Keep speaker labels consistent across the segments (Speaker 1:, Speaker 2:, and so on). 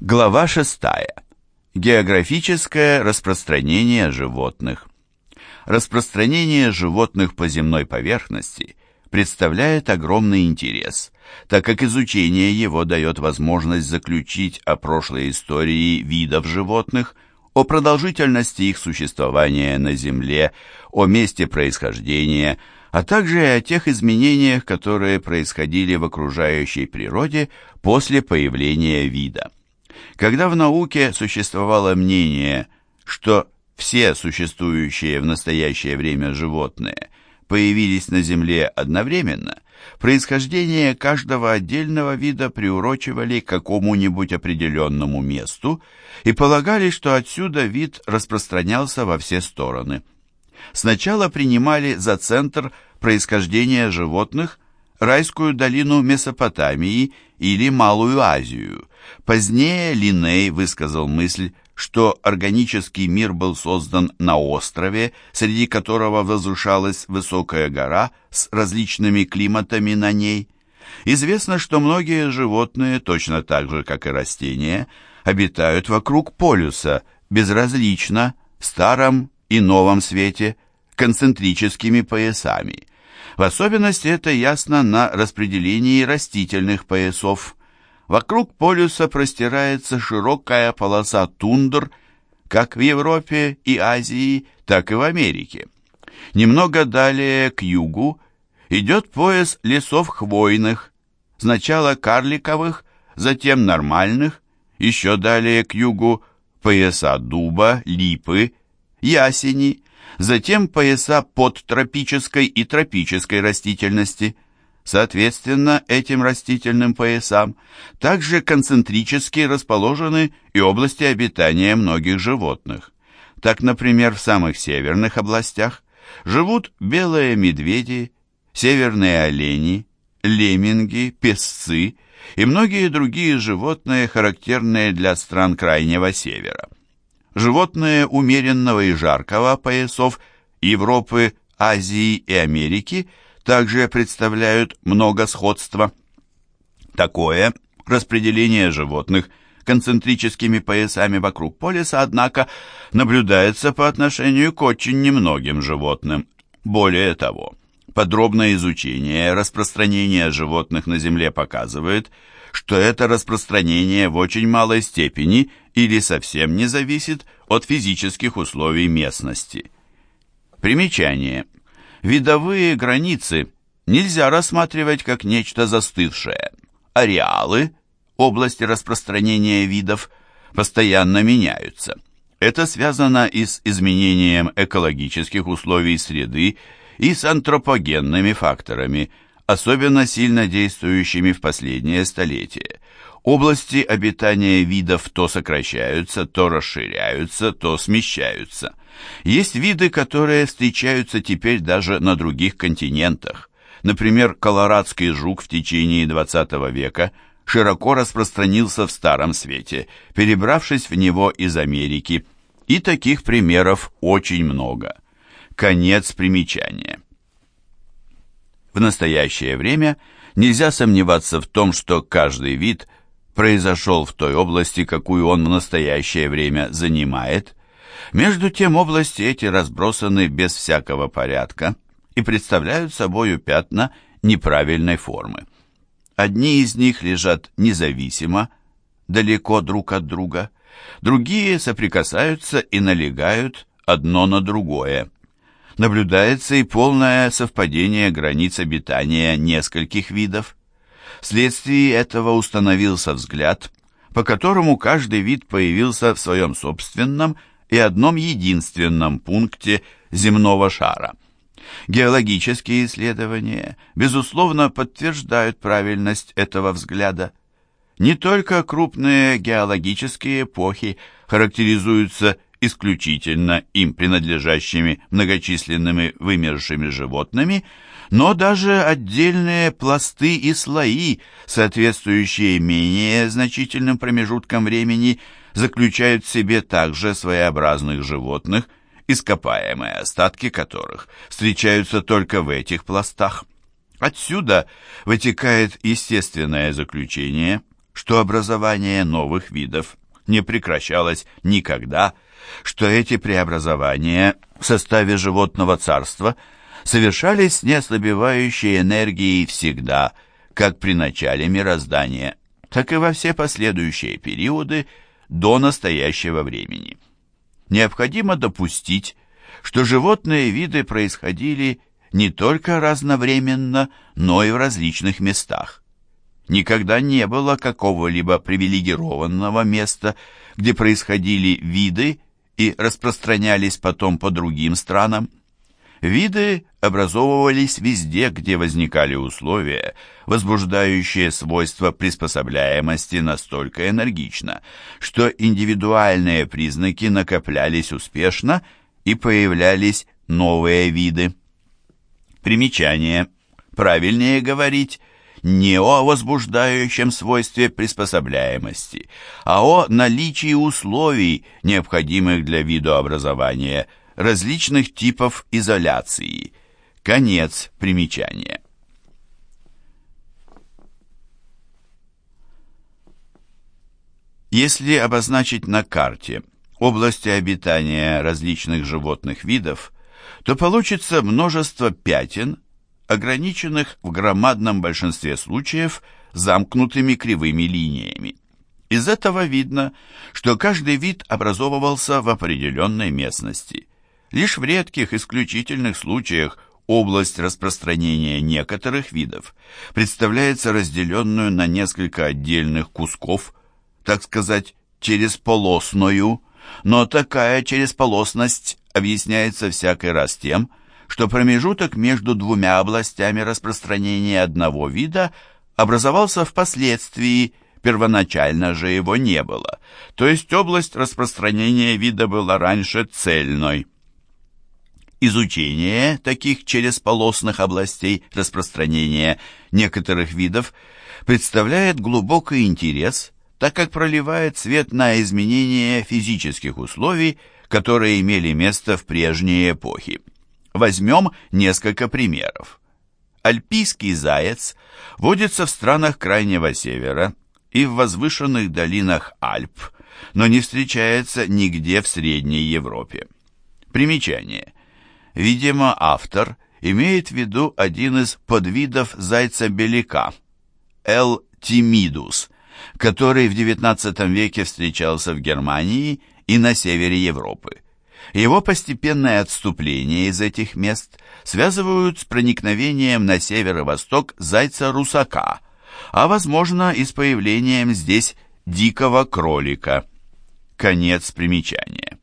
Speaker 1: Глава 6. Географическое распространение животных. Распространение животных по земной поверхности представляет огромный интерес, так как изучение его дает возможность заключить о прошлой истории видов животных, о продолжительности их существования на Земле, о месте происхождения, а также и о тех изменениях, которые происходили в окружающей природе после появления вида. Когда в науке существовало мнение, что все существующие в настоящее время животные появились на Земле одновременно, происхождение каждого отдельного вида приурочивали к какому-нибудь определенному месту и полагали, что отсюда вид распространялся во все стороны. Сначала принимали за центр происхождения животных райскую долину Месопотамии или Малую Азию. Позднее Линней высказал мысль, что органический мир был создан на острове, среди которого возвышалась высокая гора с различными климатами на ней. Известно, что многие животные, точно так же, как и растения, обитают вокруг полюса, безразлично, старом и новом свете, концентрическими поясами. В особенности это ясно на распределении растительных поясов – Вокруг полюса простирается широкая полоса тундр, как в Европе и Азии, так и в Америке. Немного далее, к югу, идет пояс лесов хвойных, сначала карликовых, затем нормальных, еще далее к югу пояса дуба, липы, ясени, затем пояса подтропической и тропической растительности – Соответственно, этим растительным поясам также концентрически расположены и области обитания многих животных. Так, например, в самых северных областях живут белые медведи, северные олени, лемминги, песцы и многие другие животные, характерные для стран Крайнего Севера. Животные умеренного и жаркого поясов Европы, Азии и Америки – также представляют много сходства. Такое распределение животных концентрическими поясами вокруг полюса, однако, наблюдается по отношению к очень немногим животным. Более того, подробное изучение распространения животных на Земле показывает, что это распространение в очень малой степени или совсем не зависит от физических условий местности. Примечание. Видовые границы нельзя рассматривать как нечто застывшее. Ареалы, области распространения видов, постоянно меняются. Это связано и с изменением экологических условий среды, и с антропогенными факторами, особенно сильно действующими в последнее столетие. Области обитания видов то сокращаются, то расширяются, то смещаются. Есть виды, которые встречаются теперь даже на других континентах. Например, колорадский жук в течение XX века широко распространился в Старом Свете, перебравшись в него из Америки. И таких примеров очень много. Конец примечания. В настоящее время нельзя сомневаться в том, что каждый вид произошел в той области, какую он в настоящее время занимает – между тем области эти разбросаны без всякого порядка и представляют собою пятна неправильной формы. Одни из них лежат независимо, далеко друг от друга, другие соприкасаются и налегают одно на другое. Наблюдается и полное совпадение границ обитания нескольких видов. Вследствие этого установился взгляд, по которому каждый вид появился в своем собственном и одном единственном пункте земного шара. Геологические исследования, безусловно, подтверждают правильность этого взгляда. Не только крупные геологические эпохи характеризуются исключительно им принадлежащими многочисленными вымершими животными, но даже отдельные пласты и слои, соответствующие менее значительным промежуткам времени, заключают в себе также своеобразных животных, ископаемые остатки которых встречаются только в этих пластах. Отсюда вытекает естественное заключение, что образование новых видов не прекращалось никогда, что эти преобразования в составе животного царства совершались с неослабевающей энергией всегда, как при начале мироздания, так и во все последующие периоды до настоящего времени. Необходимо допустить, что животные виды происходили не только разновременно, но и в различных местах. Никогда не было какого-либо привилегированного места, где происходили виды и распространялись потом по другим странам. Виды образовывались везде, где возникали условия, возбуждающие свойства приспособляемости настолько энергично, что индивидуальные признаки накоплялись успешно и появлялись новые виды. Примечание. Правильнее говорить не о возбуждающем свойстве приспособляемости, а о наличии условий, необходимых для видообразования, различных типов изоляции. Конец примечания. Если обозначить на карте области обитания различных животных видов, то получится множество пятен, ограниченных в громадном большинстве случаев замкнутыми кривыми линиями. Из этого видно, что каждый вид образовывался в определенной местности. Лишь в редких исключительных случаях область распространения некоторых видов представляется разделенную на несколько отдельных кусков, так сказать, через полосную, но такая черезполосность объясняется всякий раз тем, что промежуток между двумя областями распространения одного вида образовался впоследствии, первоначально же его не было, то есть область распространения вида была раньше цельной. Изучение таких черезполосных областей распространения некоторых видов представляет глубокий интерес, так как проливает свет на изменения физических условий, которые имели место в прежние эпохи. Возьмем несколько примеров. Альпийский заяц водится в странах Крайнего Севера и в возвышенных долинах Альп, но не встречается нигде в Средней Европе. Примечание. Видимо, автор имеет в виду один из подвидов зайца-беляка, L. timidus, который в XIX веке встречался в Германии и на севере Европы. Его постепенное отступление из этих мест связывают с проникновением на северо-восток зайца-русака, а, возможно, и с появлением здесь дикого кролика. Конец примечания.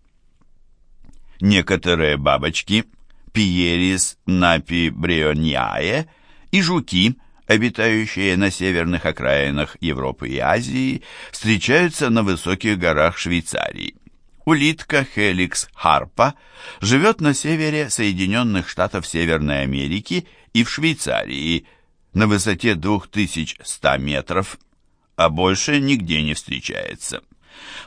Speaker 1: Некоторые бабочки, пиерис напи бриониае, и жуки, обитающие на северных окраинах Европы и Азии, встречаются на высоких горах Швейцарии. Улитка Хеликс харпа живет на севере Соединенных Штатов Северной Америки и в Швейцарии. На высоте 2100 метров, а больше нигде не встречается.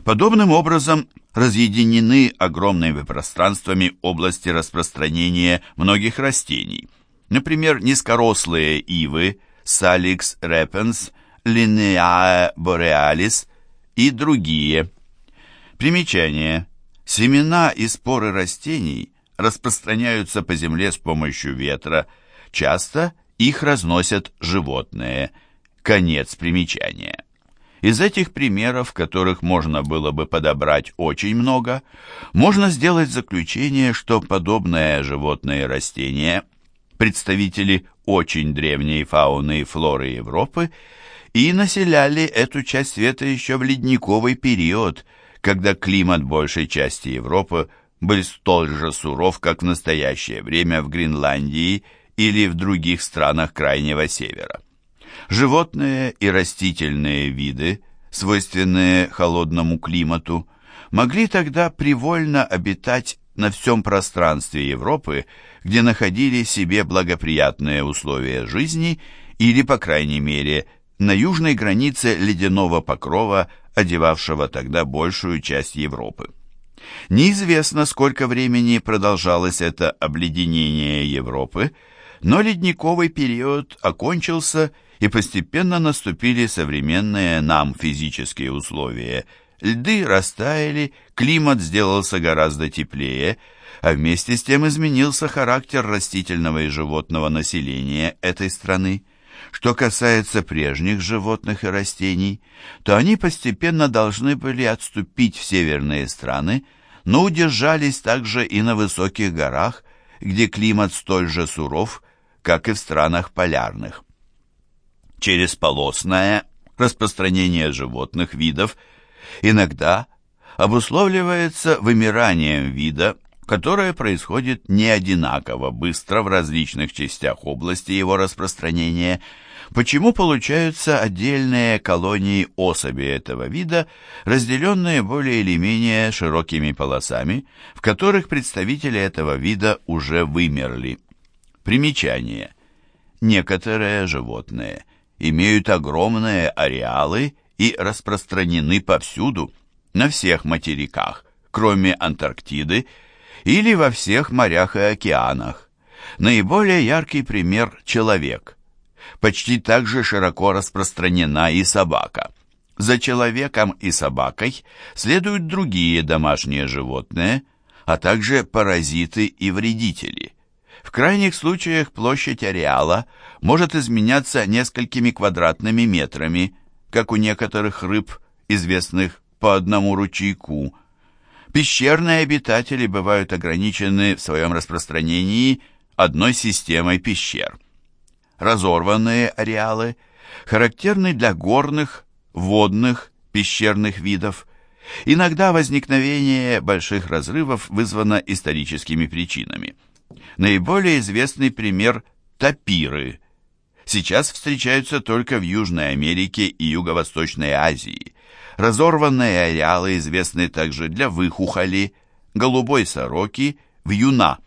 Speaker 1: Подобным образом разъединены огромными пространствами области распространения многих растений, например, низкорослые ивы, саликс репенс, линеаe borealis и другие – Примечание. Семена и споры растений распространяются по земле с помощью ветра. Часто их разносят животные. Конец примечания. Из этих примеров, которых можно было бы подобрать очень много, можно сделать заключение, что подобное животное и растения, представители очень древней фауны и флоры Европы, и населяли эту часть света еще в ледниковый период – когда климат большей части Европы был столь же суров, как в настоящее время в Гренландии или в других странах Крайнего Севера. Животные и растительные виды, свойственные холодному климату, могли тогда привольно обитать на всем пространстве Европы, где находили себе благоприятные условия жизни или, по крайней мере, на южной границе ледяного покрова одевавшего тогда большую часть Европы. Неизвестно, сколько времени продолжалось это обледенение Европы, но ледниковый период окончился, и постепенно наступили современные нам физические условия. Льды растаяли, климат сделался гораздо теплее, а вместе с тем изменился характер растительного и животного населения этой страны. Что касается прежних животных и растений, то они постепенно должны были отступить в северные страны, но удержались также и на высоких горах, где климат столь же суров, как и в странах полярных. Через полосное распространение животных видов иногда обусловливается вымиранием вида, которое происходит не одинаково быстро в различных частях области его распространения, почему получаются отдельные колонии особей этого вида, разделенные более или менее широкими полосами, в которых представители этого вида уже вымерли. Примечание. Некоторые животные имеют огромные ареалы и распространены повсюду, на всех материках, кроме Антарктиды, или во всех морях и океанах. Наиболее яркий пример – человек. Почти так же широко распространена и собака. За человеком и собакой следуют другие домашние животные, а также паразиты и вредители. В крайних случаях площадь ареала может изменяться несколькими квадратными метрами, как у некоторых рыб, известных по одному ручейку – Пещерные обитатели бывают ограничены в своем распространении одной системой пещер. Разорванные ареалы характерны для горных, водных, пещерных видов. Иногда возникновение больших разрывов вызвано историческими причинами. Наиболее известный пример – тапиры. Сейчас встречаются только в Южной Америке и Юго-Восточной Азии. Разорванные ареалы известны также для выхухоли, голубой сороки, вьюна.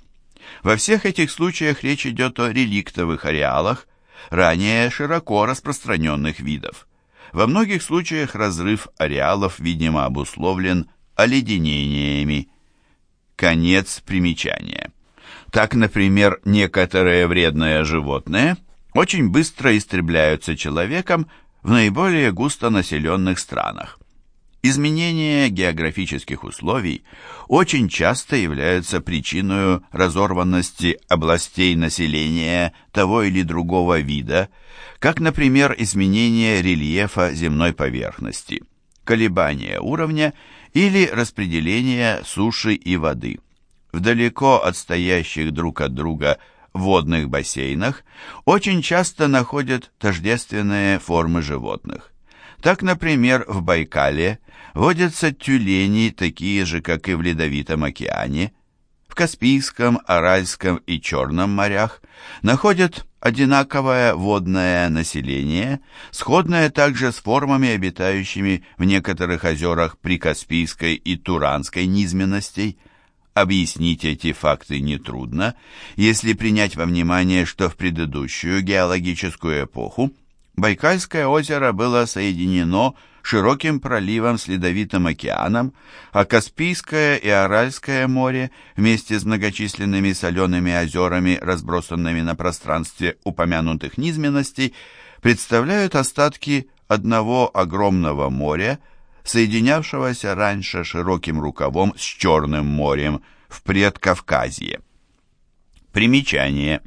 Speaker 1: Во всех этих случаях речь идет о реликтовых ареалах, ранее широко распространенных видов. Во многих случаях разрыв ареалов, видимо, обусловлен оледенениями. Конец примечания. Так, например, некоторые вредные животные очень быстро истребляются человеком в наиболее густонаселенных странах. Изменения географических условий очень часто являются причиной разорванности областей населения того или другого вида, как, например, изменение рельефа земной поверхности, колебания уровня или распределение суши и воды. В далеко отстоящих друг от друга водных бассейнах очень часто находят тождественные формы животных. Так, например, в Байкале водятся тюлени, такие же, как и в Ледовитом океане. В Каспийском, Аральском и Черном морях находят одинаковое водное население, сходное также с формами, обитающими в некоторых озерах Прикаспийской и Туранской низменностей. Объяснить эти факты нетрудно, если принять во внимание, что в предыдущую геологическую эпоху Байкальское озеро было соединено широким проливом с Ледовитым океаном, а Каспийское и Аральское море вместе с многочисленными солеными озерами, разбросанными на пространстве упомянутых низменностей, представляют остатки одного огромного моря, соединявшегося раньше широким рукавом с Черным морем в Предкавказье. Примечание.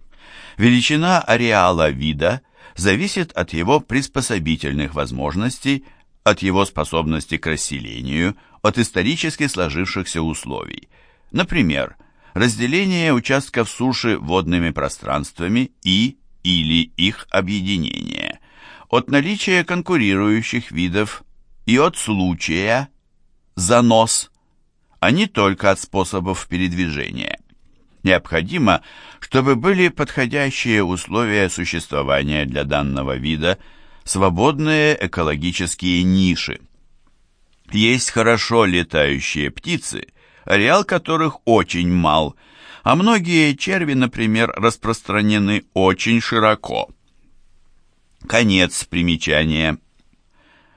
Speaker 1: Величина ареала вида зависит от его приспособительных возможностей, от его способности к расселению, от исторически сложившихся условий. Например, разделение участков суши водными пространствами и или их объединение, от наличия конкурирующих видов и от случая, занос, а не только от способов передвижения. Необходимо, чтобы были подходящие условия существования для данного вида, свободные экологические ниши. Есть хорошо летающие птицы, ареал которых очень мал, а многие черви, например, распространены очень широко. Конец примечания.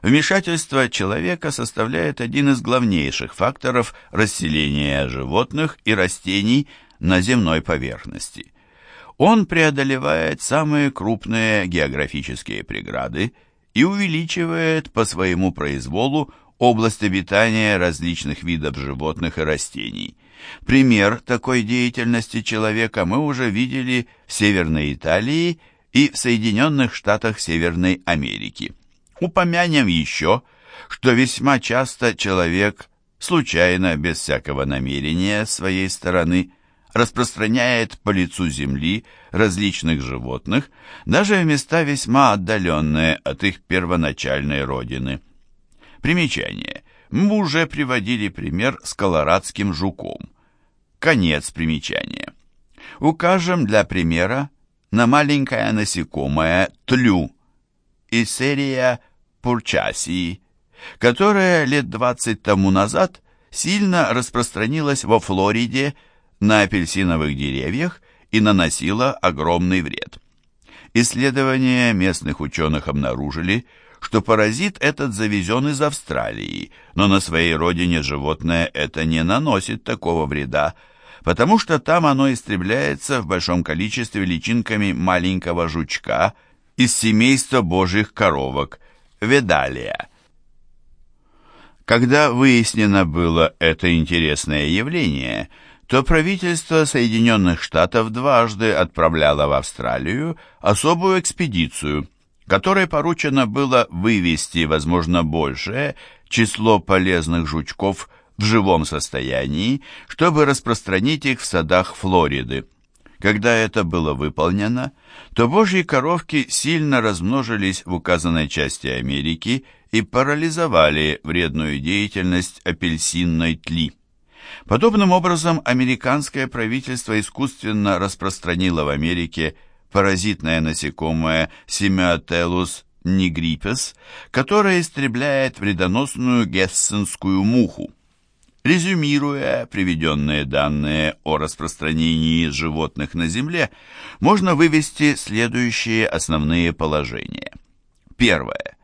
Speaker 1: Вмешательство человека составляет один из главнейших факторов расселения животных и растений на земной поверхности. он преодолевает самые крупные географические преграды и увеличивает по своему произволу область обитания различных видов животных и растений. Пример такой деятельности человека мы уже видели в Северной Италии и в Соединенных Штатах Северной Америки. Упомянем еще, что весьма часто человек, случайно, без всякого намерения своей стороны, распространяет по лицу земли различных животных, даже в места весьма отдаленные от их первоначальной родины. Примечание. Мы уже приводили пример с колорадским жуком. Конец примечания. Укажем для примера на маленькое насекомое тлю из серии Пурчасии, которая лет 20 тому назад сильно распространилась во Флориде на апельсиновых деревьях и наносила огромный вред. Исследования местных ученых обнаружили, что паразит этот завезен из Австралии, но на своей родине животное это не наносит такого вреда, потому что там оно истребляется в большом количестве личинками маленького жучка из семейства божьих коровок, ведалия. Когда выяснено было это интересное явление – то правительство Соединенных Штатов дважды отправляло в Австралию особую экспедицию, которой поручено было вывести, возможно, большее число полезных жучков в живом состоянии, чтобы распространить их в садах Флориды. Когда это было выполнено, то божьи коровки сильно размножились в указанной части Америки и парализовали вредную деятельность апельсинной тли. Подобным образом американское правительство искусственно распространило в Америке паразитное насекомое Семиотелус нигрипес, которое истребляет вредоносную гессенскую муху. Резюмируя приведенные данные о распространении животных на Земле, можно вывести следующие основные положения. Первое.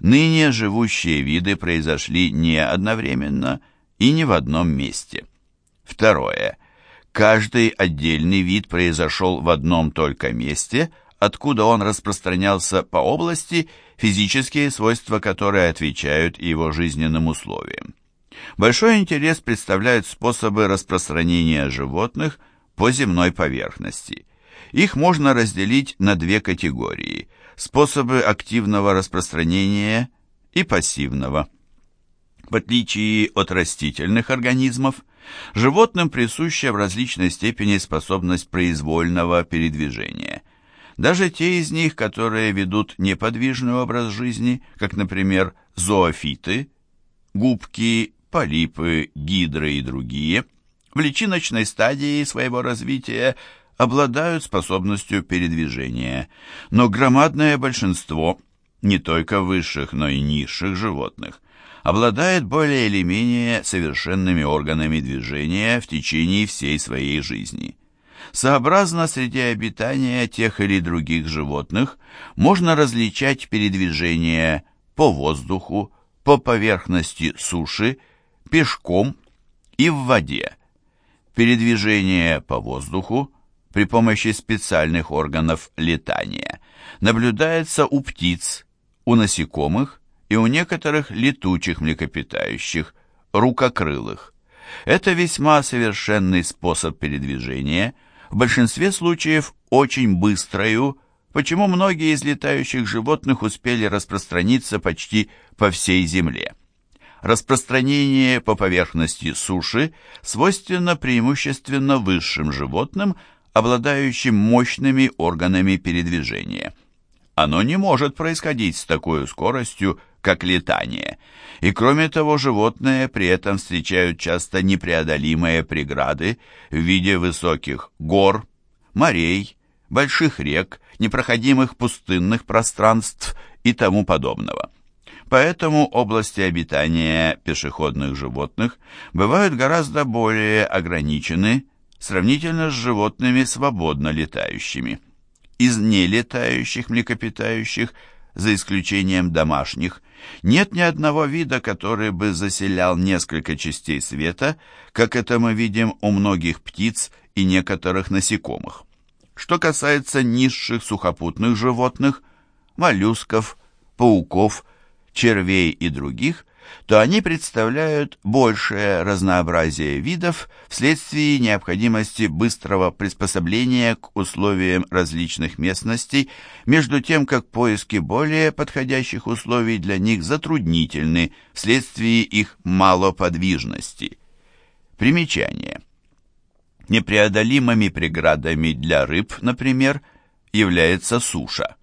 Speaker 1: Ныне живущие виды произошли не одновременно – и не в одном месте. Второе. Каждый отдельный вид произошел в одном только месте, откуда он распространялся по области, физические свойства которой отвечают его жизненным условиям. Большой интерес представляют способы распространения животных по земной поверхности. Их можно разделить на две категории – способы активного распространения и пассивного. В отличие от растительных организмов, животным присуща в различной степени способность произвольного передвижения. Даже те из них, которые ведут неподвижный образ жизни, как, например, зоофиты, губки, полипы, гидры и другие, в личиночной стадии своего развития обладают способностью передвижения, но громадное большинство не только высших, но и низших животных обладает более или менее совершенными органами движения в течение всей своей жизни. Сообразно среди обитания тех или других животных можно различать передвижение по воздуху, по поверхности суши, пешком и в воде. Передвижение по воздуху при помощи специальных органов летания наблюдается у птиц, у насекомых и у некоторых летучих млекопитающих, рукокрылых. Это весьма совершенный способ передвижения, в большинстве случаев очень быстрою, почему многие из летающих животных успели распространиться почти по всей Земле. Распространение по поверхности суши свойственно преимущественно высшим животным, обладающим мощными органами передвижения. Оно не может происходить с такой скоростью, как летание. И кроме того, животные при этом встречают часто непреодолимые преграды в виде высоких гор, морей, больших рек, непроходимых пустынных пространств и тому подобного. Поэтому области обитания пешеходных животных бывают гораздо более ограничены сравнительно с животными свободно летающими. Из нелетающих млекопитающих, за исключением домашних, нет ни одного вида, который бы заселял несколько частей света, как это мы видим у многих птиц и некоторых насекомых. Что касается низших сухопутных животных, моллюсков, пауков, червей и других, то они представляют большее разнообразие видов вследствие необходимости быстрого приспособления к условиям различных местностей, между тем как поиски более подходящих условий для них затруднительны вследствие их малоподвижности. Примечание. Непреодолимыми преградами для рыб, например, является суша.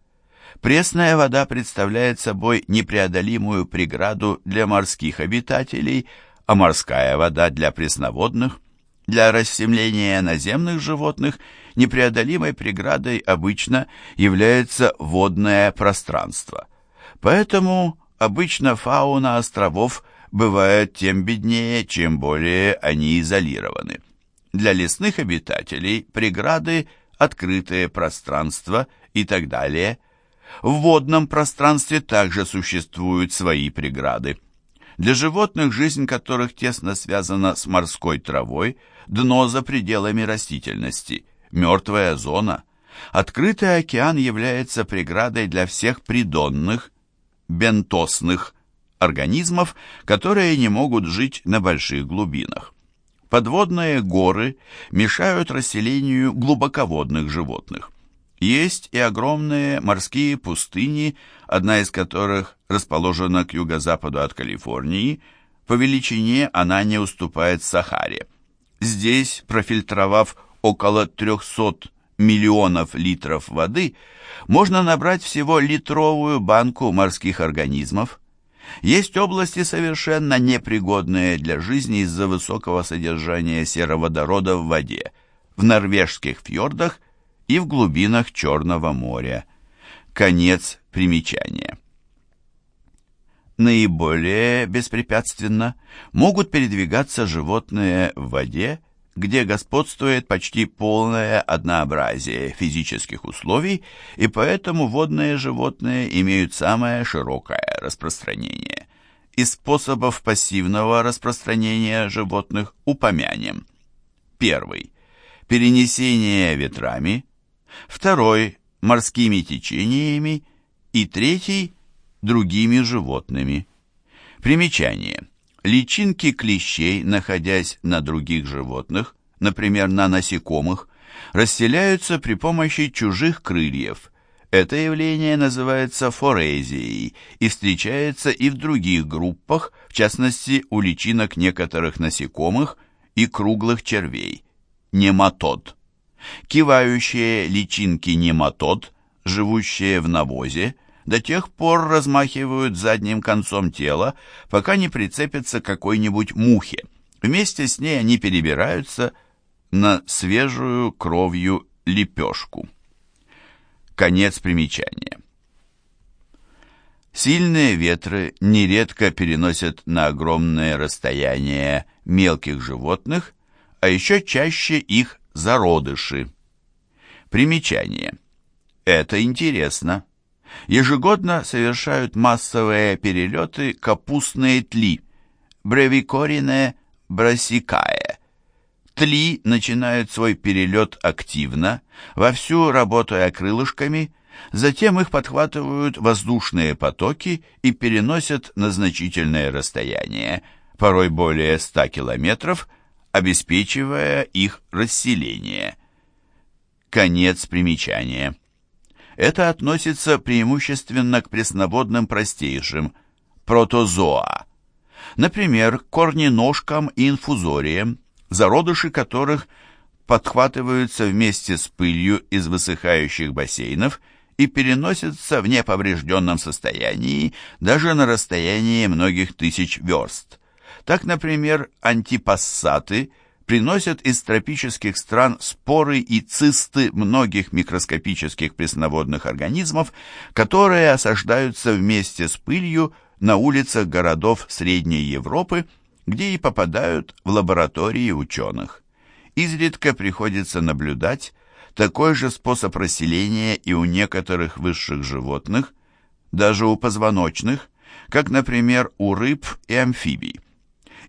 Speaker 1: Пресная вода представляет собой непреодолимую преграду для морских обитателей, а морская вода для пресноводных. Для рассемления наземных животных непреодолимой преградой обычно является водное пространство. Поэтому обычно фауна островов бывает тем беднее, чем более они изолированы. Для лесных обитателей преграды, открытые пространства и так далее – в водном пространстве также существуют свои преграды. Для животных, жизнь которых тесно связана с морской травой, дно за пределами растительности, мертвая зона. Открытый океан является преградой для всех придонных, бентосных организмов, которые не могут жить на больших глубинах. Подводные горы мешают расселению глубоководных животных. Есть и огромные морские пустыни, одна из которых расположена к юго-западу от Калифорнии. По величине она не уступает Сахаре. Здесь, профильтровав около 300 миллионов литров воды, можно набрать всего литровую банку морских организмов. Есть области, совершенно непригодные для жизни из-за высокого содержания сероводорода в воде. В норвежских фьордах и в глубинах Черного моря. Конец примечания. Наиболее беспрепятственно могут передвигаться животные в воде, где господствует почти полное однообразие физических условий, и поэтому водные животные имеют самое широкое распространение. Из способов пассивного распространения животных упомянем. Первый. Перенесение ветрами, второй – морскими течениями и третий – другими животными. Примечание. Личинки клещей, находясь на других животных, например, на насекомых, расселяются при помощи чужих крыльев. Это явление называется форезией и встречается и в других группах, в частности у личинок некоторых насекомых и круглых червей. Нематод. Кивающие личинки нематод, живущие в навозе, до тех пор размахивают задним концом тела, пока не прицепятся к какой-нибудь мухе. Вместе с ней они перебираются на свежую кровью лепешку. Конец примечания. Сильные ветры нередко переносят на огромные расстояния мелких животных, а еще чаще их зародыши. Примечание. Это интересно. Ежегодно совершают массовые перелеты капустные тли, бревикорине брасикае. Тли начинают свой перелет активно, вовсю работая крылышками, затем их подхватывают воздушные потоки и переносят на значительное расстояние, порой более 100 километров, обеспечивая их расселение. Конец примечания. Это относится преимущественно к пресноводным простейшим, протозоа, например, корненожкам и инфузориям, зародыши которых подхватываются вместе с пылью из высыхающих бассейнов и переносятся в неповрежденном состоянии даже на расстоянии многих тысяч верст. Так, например, антипассаты приносят из тропических стран споры и цисты многих микроскопических пресноводных организмов, которые осаждаются вместе с пылью на улицах городов Средней Европы, где и попадают в лаборатории ученых. Изредка приходится наблюдать такой же способ расселения и у некоторых высших животных, даже у позвоночных, как, например, у рыб и амфибий.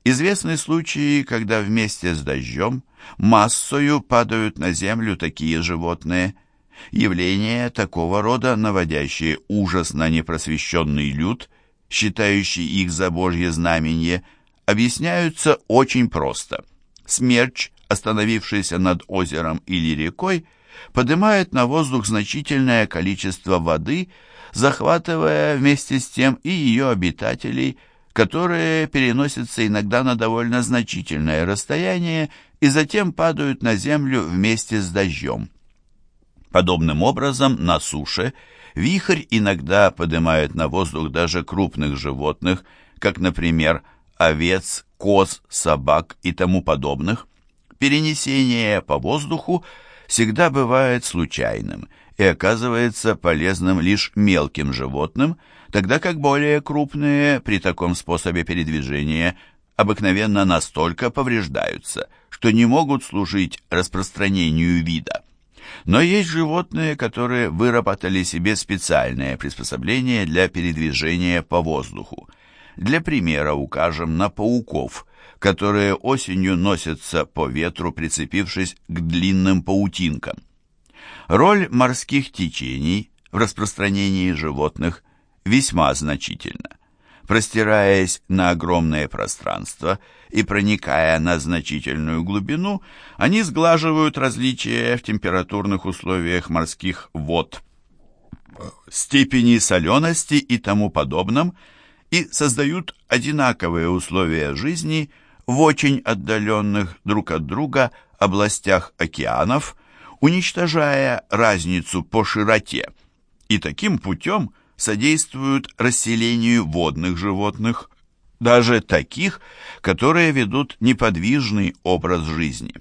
Speaker 1: Известны случаи, когда вместе с дождем массою падают на землю такие животные. Явления такого рода, наводящие ужас на непросвещенный люд, считающий их за Божье знамение, объясняются очень просто. Смерч, остановившийся над озером или рекой, поднимает на воздух значительное количество воды, захватывая вместе с тем и ее обитателей – которые переносятся иногда на довольно значительное расстояние и затем падают на землю вместе с дождем. Подобным образом на суше вихрь иногда поднимает на воздух даже крупных животных, как, например, овец, коз, собак и тому подобных. Перенесение по воздуху всегда бывает случайным и оказывается полезным лишь мелким животным – тогда как более крупные при таком способе передвижения обыкновенно настолько повреждаются, что не могут служить распространению вида. Но есть животные, которые выработали себе специальное приспособление для передвижения по воздуху. Для примера укажем на пауков, которые осенью носятся по ветру, прицепившись к длинным паутинкам. Роль морских течений в распространении животных весьма значительно. Простираясь на огромное пространство и проникая на значительную глубину, они сглаживают различия в температурных условиях морских вод, степени солености и тому подобном, и создают одинаковые условия жизни в очень отдаленных друг от друга областях океанов, уничтожая разницу по широте, и таким путем содействуют расселению водных животных, даже таких, которые ведут неподвижный образ жизни.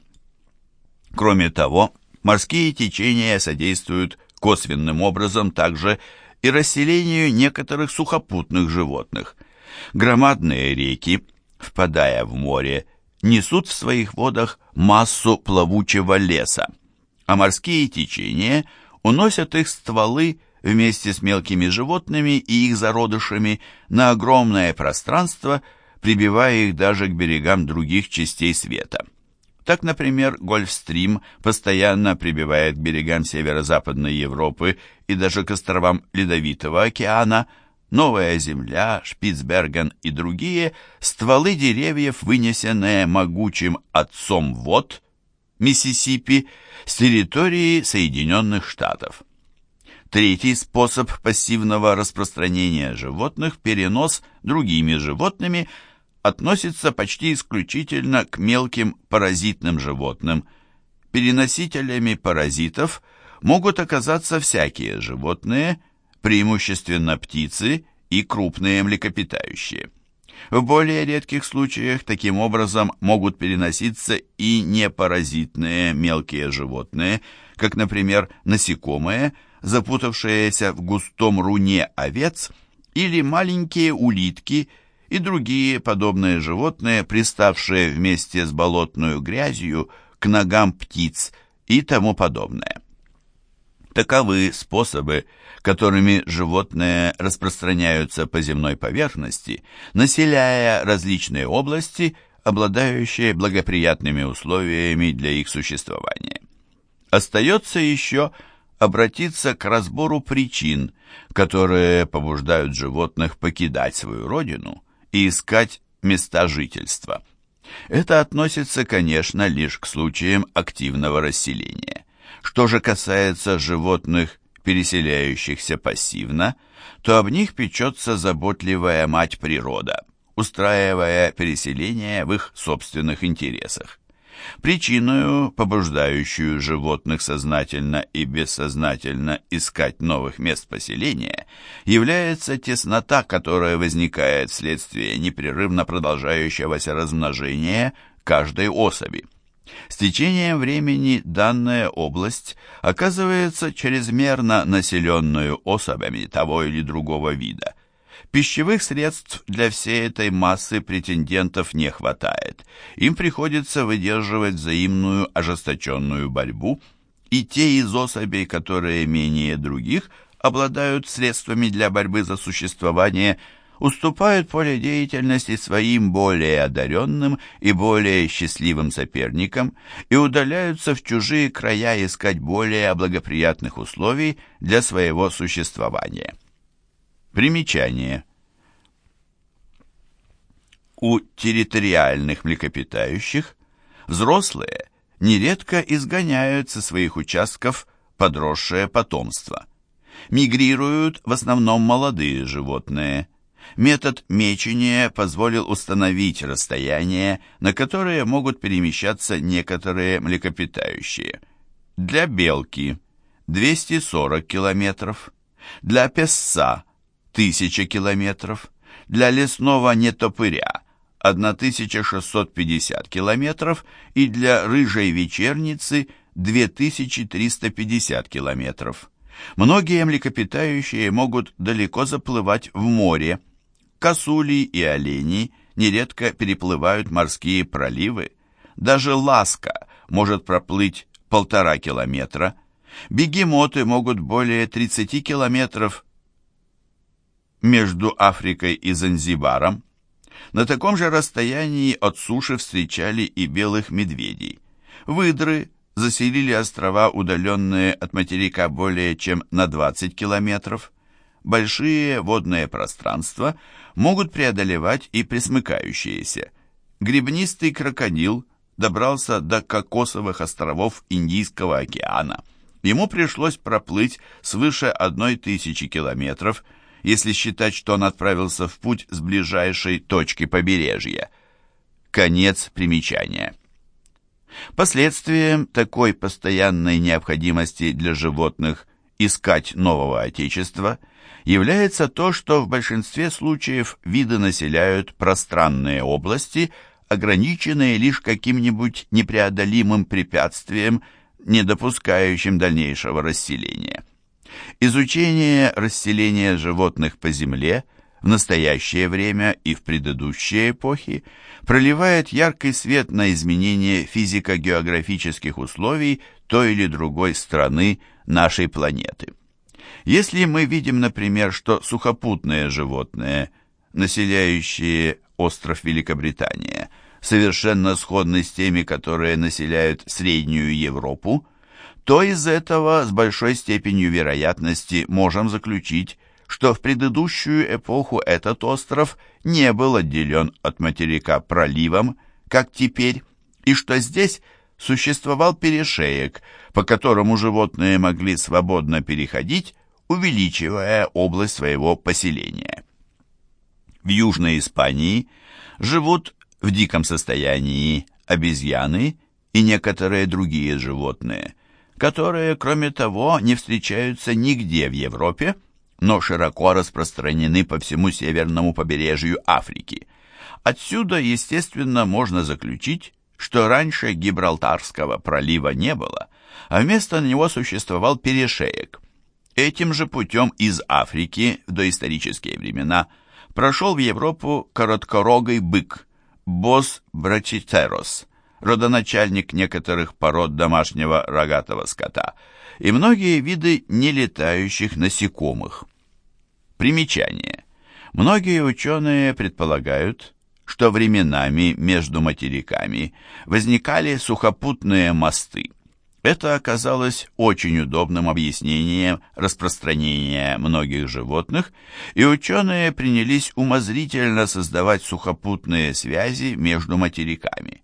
Speaker 1: Кроме того, морские течения содействуют косвенным образом также и расселению некоторых сухопутных животных. Громадные реки, впадая в море, несут в своих водах массу плавучего леса, а морские течения уносят их стволы вместе с мелкими животными и их зародышами на огромное пространство, прибивая их даже к берегам других частей света. Так, например, Гольфстрим постоянно прибивает к берегам северо-западной Европы и даже к островам Ледовитого океана, Новая Земля, Шпицберген и другие стволы деревьев, вынесенные могучим отцом вод, Миссисипи, с территории Соединенных Штатов. Третий способ пассивного распространения животных – перенос другими животными – относится почти исключительно к мелким паразитным животным. Переносителями паразитов могут оказаться всякие животные, преимущественно птицы и крупные млекопитающие. В более редких случаях таким образом могут переноситься и непаразитные мелкие животные, как, например, насекомые – запутавшиеся в густом руне овец, или маленькие улитки и другие подобные животные, приставшие вместе с болотной грязью к ногам птиц и тому подобное. Таковы способы, которыми животные распространяются по земной поверхности, населяя различные области, обладающие благоприятными условиями для их существования. Остается еще обратиться к разбору причин, которые побуждают животных покидать свою родину и искать места жительства. Это относится, конечно, лишь к случаям активного расселения. Что же касается животных, переселяющихся пассивно, то об них печется заботливая мать природа, устраивая переселение в их собственных интересах. Причиною, побуждающую животных сознательно и бессознательно искать новых мест поселения, является теснота, которая возникает вследствие непрерывно продолжающегося размножения каждой особи. С течением времени данная область оказывается чрезмерно населенную особями того или другого вида, Пищевых средств для всей этой массы претендентов не хватает. Им приходится выдерживать взаимную ожесточенную борьбу, и те из особей, которые менее других обладают средствами для борьбы за существование, уступают поле деятельности своим более одаренным и более счастливым соперникам и удаляются в чужие края искать более благоприятных условий для своего существования. Примечание. У территориальных млекопитающих взрослые нередко изгоняют со своих участков подросшее потомство. Мигрируют в основном молодые животные – Метод мечения позволил установить расстояние, на которое могут перемещаться некоторые млекопитающие. Для белки 240 километров, для песца 1000 километров, для лесного нетопыря 1650 километров и для рыжей вечерницы 2350 километров. Многие млекопитающие могут далеко заплывать в море, Косули и олени нередко переплывают морские проливы. Даже ласка может проплыть полтора километра. Бегемоты могут более 30 километров между Африкой и Занзибаром. На таком же расстоянии от суши встречали и белых медведей. Выдры заселили острова, удаленные от материка более чем на 20 километров большие водные пространства могут преодолевать и пресмыкающиеся. Гребнистый крокодил добрался до кокосовых островов Индийского океана. Ему пришлось проплыть свыше одной тысячи километров, если считать, что он отправился в путь с ближайшей точки побережья. Конец примечания. Последствием такой постоянной необходимости для животных искать нового отечества – является то, что в большинстве случаев виды населяют пространные области, ограниченные лишь каким-нибудь непреодолимым препятствием, не допускающим дальнейшего расселения. Изучение расселения животных по Земле в настоящее время и в предыдущие эпохи проливает яркий свет на изменение физико-географических условий той или другой страны нашей планеты. Если мы видим, например, что сухопутные животные, населяющие остров Великобритания, совершенно сходны с теми, которые населяют Среднюю Европу, то из этого с большой степенью вероятности можем заключить, что в предыдущую эпоху этот остров не был отделен от материка проливом, как теперь, и что здесь существовал перешеек, по которому животные могли свободно переходить увеличивая область своего поселения. В Южной Испании живут в диком состоянии обезьяны и некоторые другие животные, которые, кроме того, не встречаются нигде в Европе, но широко распространены по всему северному побережью Африки. Отсюда, естественно, можно заключить, что раньше Гибралтарского пролива не было, а вместо него существовал перешеек – Этим же путем из Африки в доисторические времена прошел в Европу короткорогый бык, босс брачитерос, родоначальник некоторых пород домашнего рогатого скота и многие виды нелетающих насекомых. Примечание. Многие ученые предполагают, что временами между материками возникали сухопутные мосты, это оказалось очень удобным объяснением распространения многих животных, и ученые принялись умозрительно создавать сухопутные связи между материками.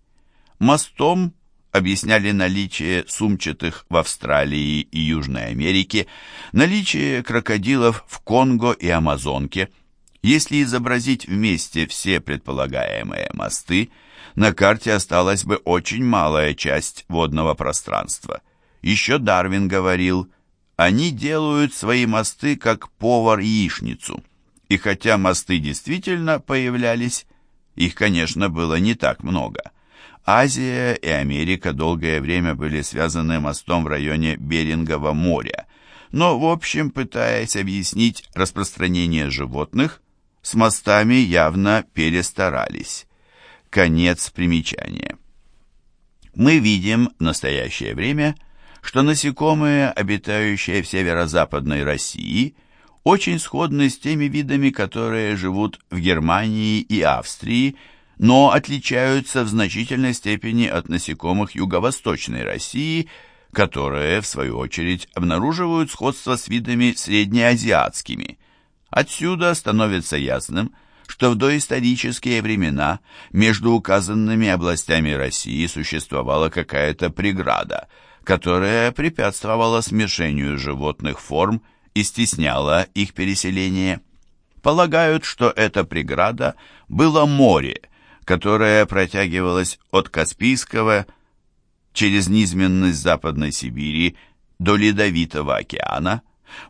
Speaker 1: Мостом объясняли наличие сумчатых в Австралии и Южной Америке, наличие крокодилов в Конго и Амазонке. Если изобразить вместе все предполагаемые мосты – на карте осталась бы очень малая часть водного пространства. Еще Дарвин говорил, они делают свои мосты как повар яичницу. И хотя мосты действительно появлялись, их, конечно, было не так много. Азия и Америка долгое время были связаны мостом в районе Берингового моря, но, в общем, пытаясь объяснить распространение животных, с мостами явно перестарались. Конец примечания. Мы видим в настоящее время, что насекомые, обитающие в северо-западной России, очень сходны с теми видами, которые живут в Германии и Австрии, но отличаются в значительной степени от насекомых Юго-Восточной России, которые, в свою очередь, обнаруживают сходство с видами среднеазиатскими. Отсюда становится ясным, что в доисторические времена между указанными областями России существовала какая-то преграда, которая препятствовала смешению животных форм и стесняла их переселение. Полагают, что эта преграда было море, которое протягивалось от Каспийского через низменность Западной Сибири до Ледовитого океана.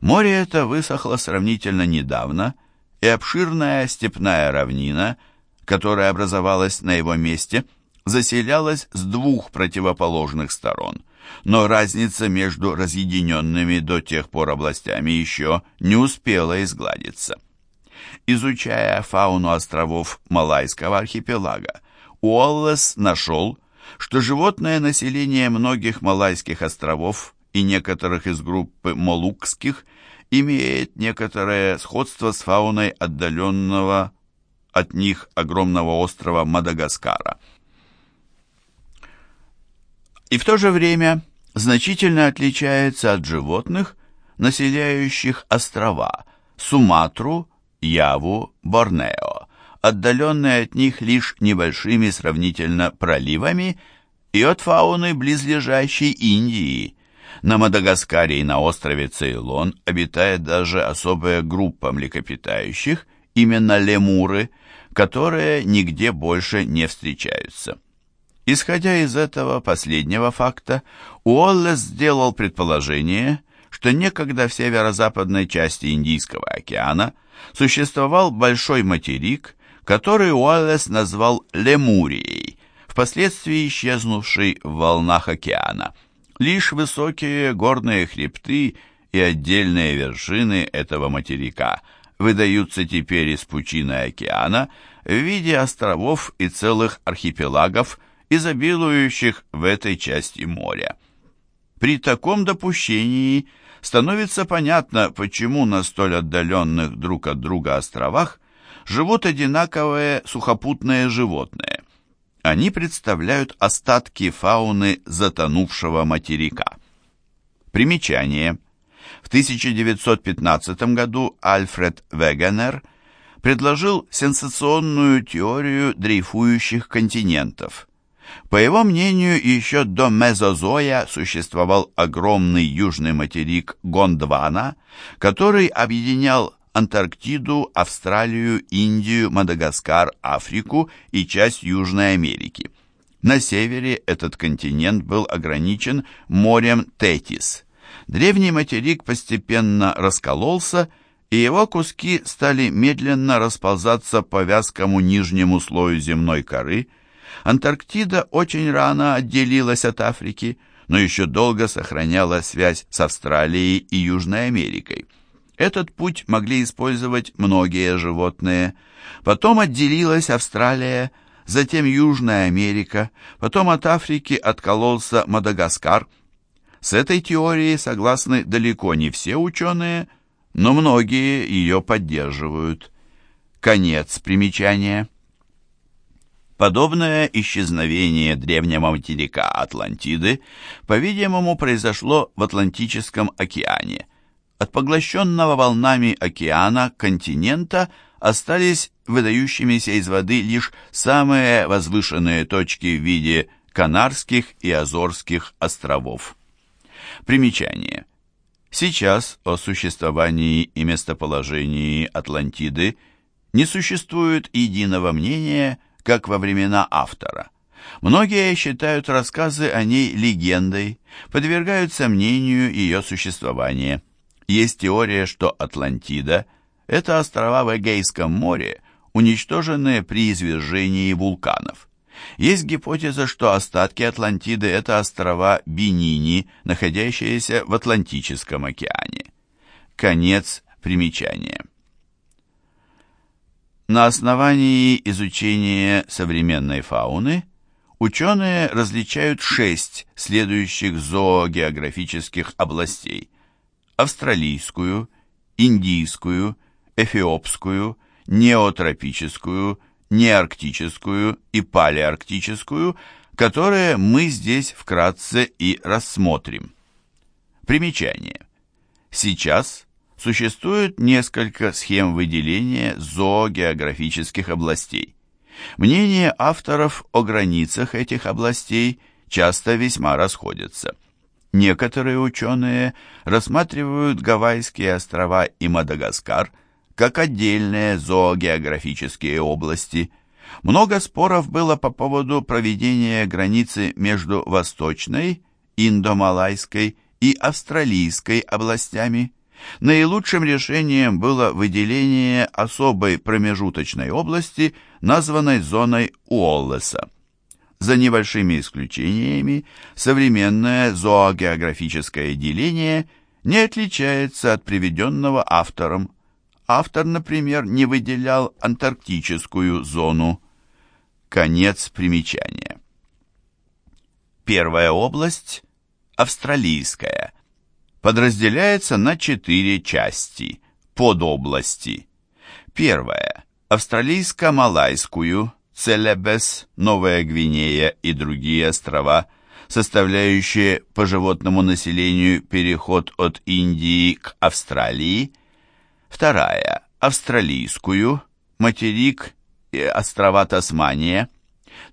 Speaker 1: Море это высохло сравнительно недавно – и обширная степная равнина, которая образовалась на его месте, заселялась с двух противоположных сторон, но разница между разъединенными до тех пор областями еще не успела изгладиться. Изучая фауну островов Малайского архипелага, Уоллес нашел, что животное население многих Малайских островов и некоторых из группы Молукских – имеет некоторое сходство с фауной отдаленного от них огромного острова Мадагаскара. И в то же время значительно отличается от животных, населяющих острова Суматру, Яву, Борнео, отдаленные от них лишь небольшими сравнительно проливами, и от фауны близлежащей Индии, на Мадагаскаре и на острове Цейлон обитает даже особая группа млекопитающих, именно лемуры, которые нигде больше не встречаются. Исходя из этого последнего факта, Уоллес сделал предположение, что некогда в северо-западной части Индийского океана существовал большой материк, который Уоллес назвал Лемурией, впоследствии исчезнувший в волнах океана – Лишь высокие горные хребты и отдельные вершины этого материка выдаются теперь из пучины океана в виде островов и целых архипелагов, изобилующих в этой части моря. При таком допущении становится понятно, почему на столь отдаленных друг от друга островах живут одинаковые сухопутные животные они представляют остатки фауны затонувшего материка. Примечание. В 1915 году Альфред Вегенер предложил сенсационную теорию дрейфующих континентов. По его мнению, еще до Мезозоя существовал огромный южный материк Гондвана, который объединял Антарктиду, Австралию, Индию, Мадагаскар, Африку и часть Южной Америки. На севере этот континент был ограничен морем Тетис. Древний материк постепенно раскололся, и его куски стали медленно расползаться по вязкому нижнему слою земной коры. Антарктида очень рано отделилась от Африки, но еще долго сохраняла связь с Австралией и Южной Америкой. Этот путь могли использовать многие животные. Потом отделилась Австралия, затем Южная Америка, потом от Африки откололся Мадагаскар. С этой теорией согласны далеко не все ученые, но многие ее поддерживают. Конец примечания. Подобное исчезновение древнего материка Атлантиды, по-видимому, произошло в Атлантическом океане – от поглощенного волнами океана континента остались выдающимися из воды лишь самые возвышенные точки в виде Канарских и Азорских островов. Примечание. Сейчас о существовании и местоположении Атлантиды не существует единого мнения, как во времена автора. Многие считают рассказы о ней легендой, подвергают сомнению ее существование. Есть теория, что Атлантида – это острова в Эгейском море, уничтоженные при извержении вулканов. Есть гипотеза, что остатки Атлантиды – это острова Бенини, находящиеся в Атлантическом океане. Конец примечания. На основании изучения современной фауны ученые различают шесть следующих зоогеографических областей – австралийскую, индийскую, эфиопскую, неотропическую, неарктическую и палеарктическую, которые мы здесь вкратце и рассмотрим. Примечание. Сейчас существует несколько схем выделения зоогеографических областей. Мнения авторов о границах этих областей часто весьма расходятся. Некоторые ученые рассматривают Гавайские острова и Мадагаскар как отдельные зоогеографические области. Много споров было по поводу проведения границы между Восточной, Индомалайской и Австралийской областями. Наилучшим решением было выделение особой промежуточной области, названной зоной Уоллеса. За небольшими исключениями, современное зоогеографическое деление не отличается от приведенного автором. Автор, например, не выделял антарктическую зону. Конец примечания. Первая область – австралийская. Подразделяется на четыре части, подобласти. Первая – австралийско-малайскую, Целебес, Новая Гвинея и другие острова, составляющие по животному населению переход от Индии к Австралии. Вторая – австралийскую, материк и острова Тасмания.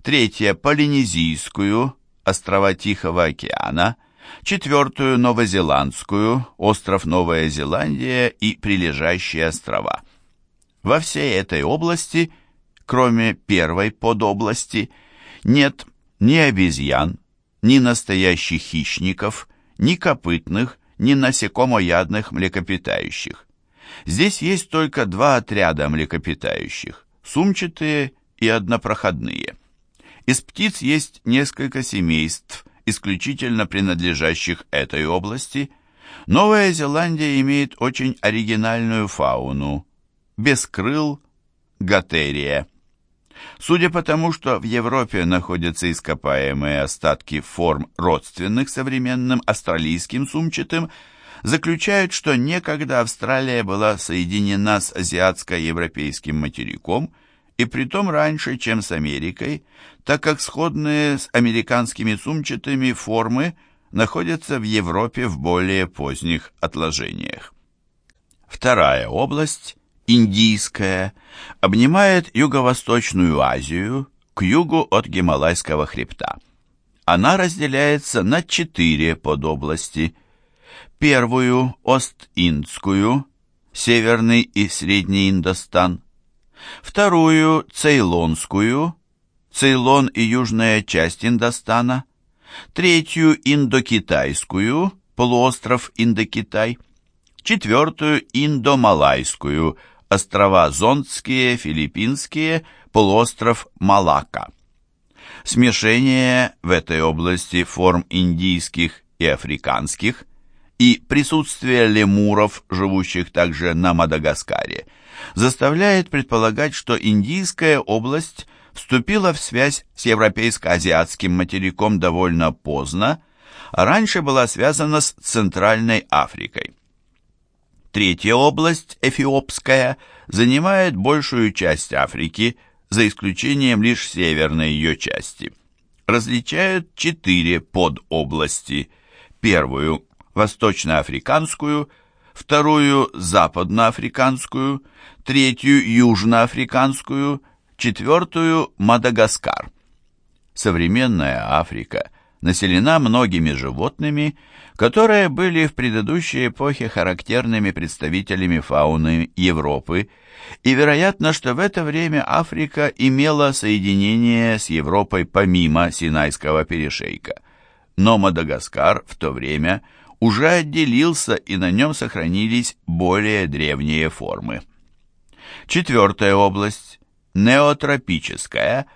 Speaker 1: Третья – полинезийскую, острова Тихого океана. Четвертую – новозеландскую, остров Новая Зеландия и прилежащие острова. Во всей этой области – кроме первой подобласти, нет ни обезьян, ни настоящих хищников, ни копытных, ни насекомоядных млекопитающих. Здесь есть только два отряда млекопитающих – сумчатые и однопроходные. Из птиц есть несколько семейств, исключительно принадлежащих этой области. Новая Зеландия имеет очень оригинальную фауну – бескрыл, готерия. Судя по тому, что в Европе находятся ископаемые остатки форм родственных современным австралийским сумчатым, заключают, что некогда Австралия была соединена с азиатско-европейским материком, и притом раньше, чем с Америкой, так как сходные с американскими сумчатыми формы находятся в Европе в более поздних отложениях. Вторая область Индийская, обнимает Юго-Восточную Азию к югу от Гималайского хребта. Она разделяется на четыре подобласти. Первую – Ост-Индскую, Северный и Средний Индостан. Вторую – Цейлонскую, Цейлон и южная часть Индостана. Третью – Индокитайскую, полуостров Индокитай. Четвертую – Индомалайскую – острова Зондские, Филиппинские, полуостров Малакка. Смешение в этой области форм индийских и африканских и присутствие лемуров, живущих также на Мадагаскаре, заставляет предполагать, что Индийская область вступила в связь с европейско-азиатским материком довольно поздно, а раньше была связана с Центральной Африкой. Третья область, Эфиопская, занимает большую часть Африки, за исключением лишь северной ее части. Различают четыре подобласти. Первую – восточноафриканскую, вторую – западноафриканскую, третью – южноафриканскую, четвертую – Мадагаскар. Современная Африка населена многими животными, которые были в предыдущей эпохе характерными представителями фауны Европы, и вероятно, что в это время Африка имела соединение с Европой помимо Синайского перешейка. Но Мадагаскар в то время уже отделился, и на нем сохранились более древние формы. Четвертая область, неотропическая,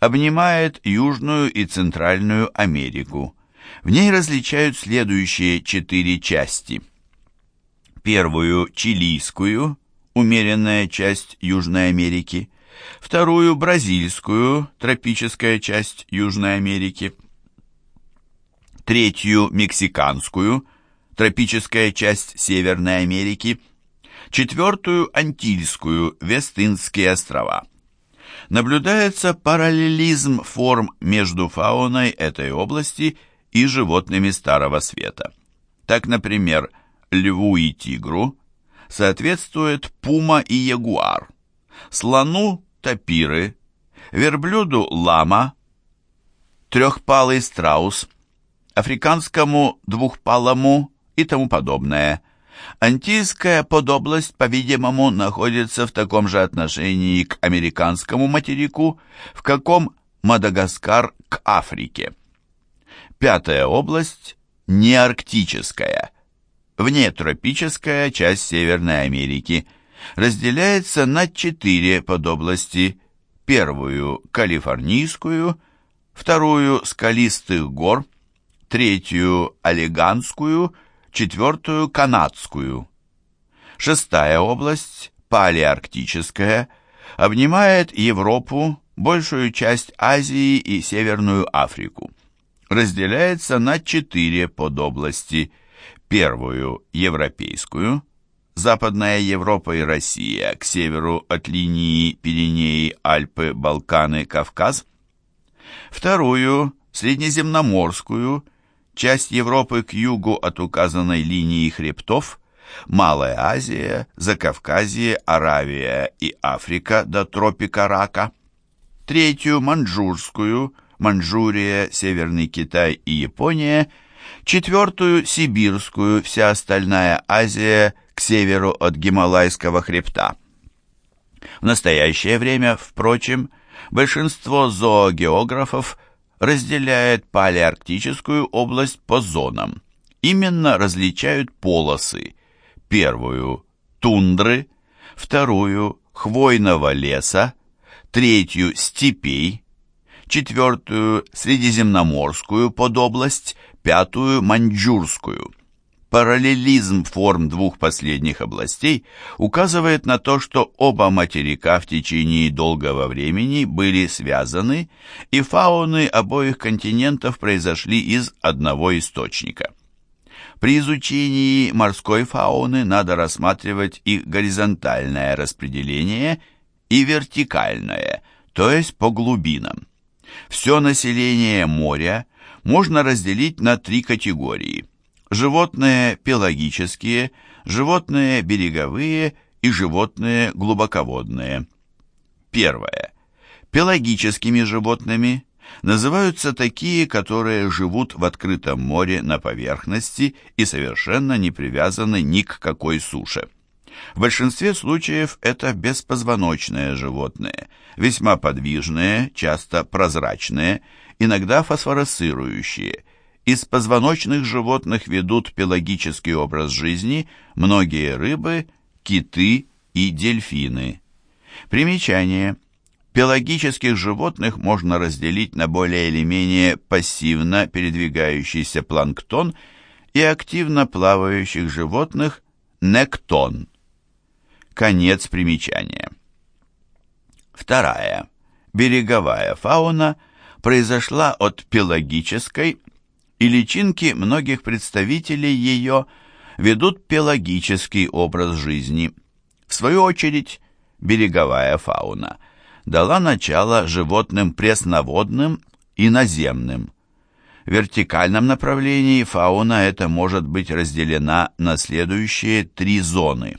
Speaker 1: обнимает Южную и Центральную Америку. В ней различают следующие четыре части. Первую – чилийскую, умеренная часть Южной Америки. Вторую – бразильскую, тропическая часть Южной Америки. Третью – мексиканскую, тропическая часть Северной Америки. четвертую Антильскую, Вестинские острова. Наблюдается параллелизм форм между фауной этой области и животными Старого Света. Так, например, льву и тигру соответствует пума и ягуар, слону – тапиры, верблюду – лама, трехпалый страус, африканскому двухпалому и тому подобное. Антильская подобласть, по-видимому, находится в таком же отношении к американскому материку, в каком Мадагаскар к Африке. Пятая область – неарктическая, внетропическая часть Северной Америки, разделяется на четыре подобласти. Первую – калифорнийскую, вторую – скалистых гор, третью – олиганскую, четвертую – канадскую. Шестая область, палеарктическая, обнимает Европу, большую часть Азии и Северную Африку. Разделяется на четыре подобласти – Первую – европейскую, Западная Европа и Россия, к северу от линии Пиренеи, Альпы, Балканы, Кавказ. Вторую – среднеземноморскую, часть Европы к югу от указанной линии хребтов, Малая Азия, Закавказье, Аравия и Африка до тропика Рака. Третью – маньчжурскую, Маньчжурия, Северный Китай и Япония – четвертую – сибирскую, вся остальная Азия к северу от Гималайского хребта. В настоящее время, впрочем, большинство зоогеографов разделяет палеарктическую область по зонам. Именно различают полосы. Первую – тундры, вторую – хвойного леса, третью – степей, четвертую – средиземноморскую подобласть, пятую маньчжурскую. Параллелизм форм двух последних областей указывает на то, что оба материка в течение долгого времени были связаны, и фауны обоих континентов произошли из одного источника. При изучении морской фауны надо рассматривать их горизонтальное распределение и вертикальное, то есть по глубинам. Все население моря можно разделить на три категории. Животные пелагические, животные береговые и животные глубоководные. Первое. Пелагическими животными называются такие, которые живут в открытом море на поверхности и совершенно не привязаны ни к какой суше. В большинстве случаев это беспозвоночные животные, весьма подвижные, часто прозрачные, иногда фосфоресцирующие. Из позвоночных животных ведут пелагический образ жизни многие рыбы, киты и дельфины. Примечание. Пелагических животных можно разделить на более или менее пассивно передвигающийся планктон и активно плавающих животных нектон. Конец примечания. Вторая. Береговая фауна – произошла от пелагической, и личинки многих представителей ее ведут пелагический образ жизни. В свою очередь, береговая фауна дала начало животным пресноводным и наземным. В вертикальном направлении фауна эта может быть разделена на следующие три зоны.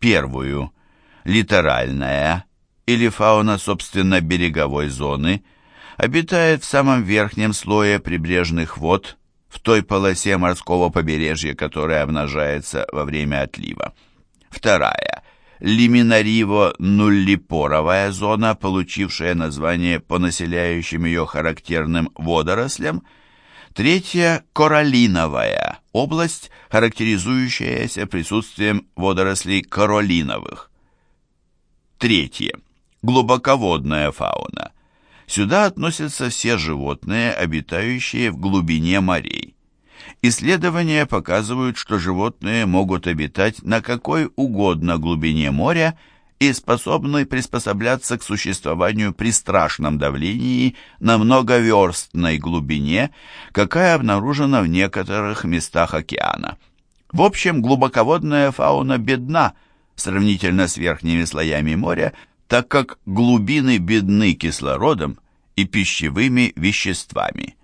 Speaker 1: Первую – литеральная, или фауна, собственно, береговой зоны – обитает в самом верхнем слое прибрежных вод, в той полосе морского побережья, которая обнажается во время отлива. Вторая – лиминариво-нуллипоровая зона, получившая название по населяющим ее характерным водорослям. Третья – кораллиновая область, характеризующаяся присутствием водорослей королиновых. Третье – глубоководная фауна Сюда относятся все животные, обитающие в глубине морей. Исследования показывают, что животные могут обитать на какой угодно глубине моря и способны приспосабляться к существованию при страшном давлении на многоверстной глубине, какая обнаружена в некоторых местах океана. В общем, глубоководная фауна бедна сравнительно с верхними слоями моря, так как глубины бедны кислородом и пищевыми веществами.